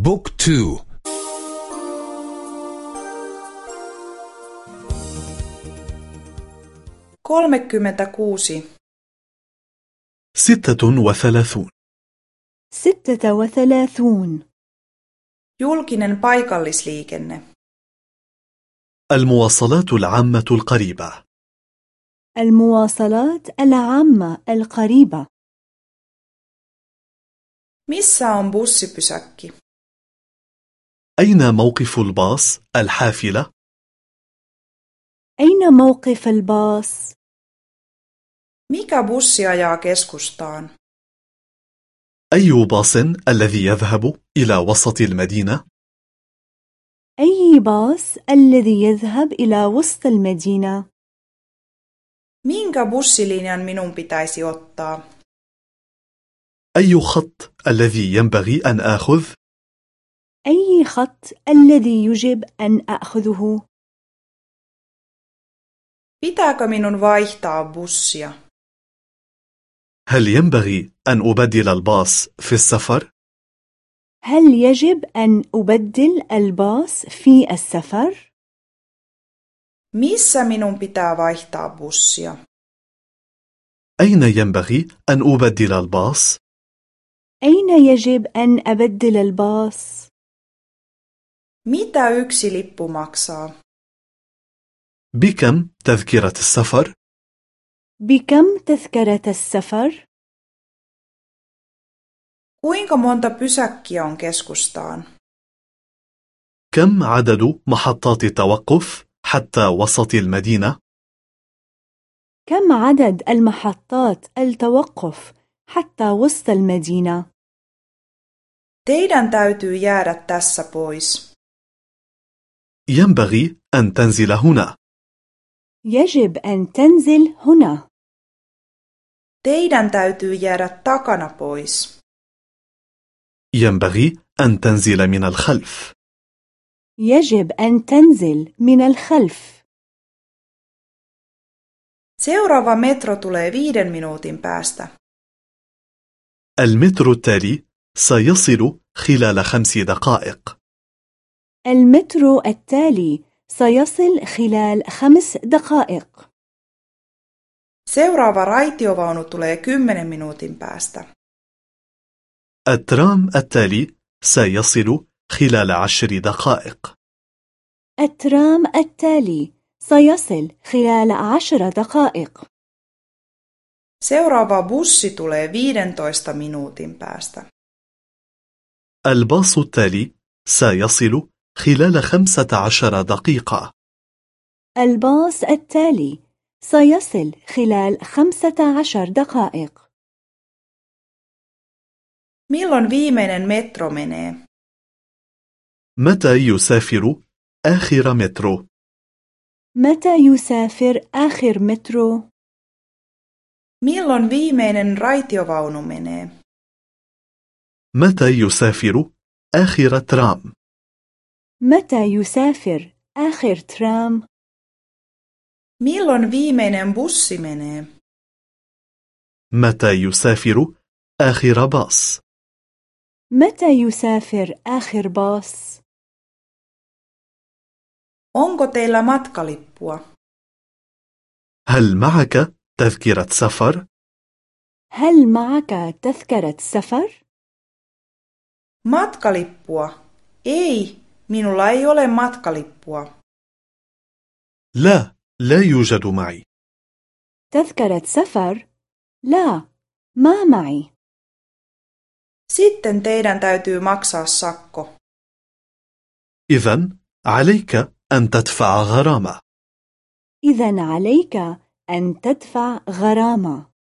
بوك تو. kolmekymmentäkuusi. ستة وثلاثون. ستة وثلاثون. Julkinen paikallisliikenne. المواصلات العامة القريبة. المواصلات العامة القريبة. Missä on bussipysäkki? أين موقف الباص الحافلة؟ أين موقف الباص؟ mikä bussi ajaa keskustaan أي باص الذي يذهب إلى وسط المدينة؟ أي باص الذي يذهب إلى وسط المدينة؟ minkä bussilinjan minun pitäisi ottaa أي خط الذي ينبغي أن آخذ؟ أي خط الذي يجب أن أخذه؟ pitääkö minun vaihtaa bussia هل ينبغي أن أبدل الباص في السفر؟ هل يجب أن أبدل الباص في السفر؟ missä minun pitää vaihtaa bussia أين ينبغي أن أبدل الباص؟ أين يجب أن أبدل الباص؟ Mitä yksi lippu maksaa بكم تذكرة السفر؟ بكم تذكرة السفر؟ kuinka monta pysäkkiä on keskustaan كم عدد محطات التوقف حتى وسط المدينة؟ كم عدد المحطات التوقف حتى وسط المدينة؟ teidän täytyy jäädä tässä pois ينبغي أن تنزل هنا. يجب أن تنزل هنا. Teidän täytyy jäädä takana pois. ينبغي أن تنزل من الخلف. يجب أن تنزل من الخلف. Seuraava metro tulee viiden minuutin päästä. المترو التالي سيصل خلال خمس دقائق. المترو التالي سيصل خلال خمس دقائق. Seuraava raitiovaunu tulee kymmenen minuutin päästä. الترام التالي سيصل خلال عشر دقائق. الترام التالي سيصل خلال عشر دقائق. Seuraava bussi tulee 15 minuutin päästä. الباص التالي سيصل خلال خمسة عشر دقيقة الباص التالي سيصل خلال خمسة عشر دقائق milloin viimeinen metro menee متى يسافر آخر مترو؟ متى يسافر آخر مترو؟ milloin viimeinen raitiovaunu menee متى يسافر آخر ترام؟ متى يسافر آخر ترام؟ milloin viimeinen bussi menee متى يسافر آخر باص؟ متى يسافر آخر باص؟ onko teillä matkalippua هل معك تذكرة سفر؟ هل معك تذكرة سفر؟ matkalippua ei minulla ei ole matkalippua لا لا يوجد معي تذكرة سفر؟ لا، ما معي. sitten teidän täytyy maksaa sakko إذن عليك أن تدفع غرامة إذا عليك أن تدفع غرامة.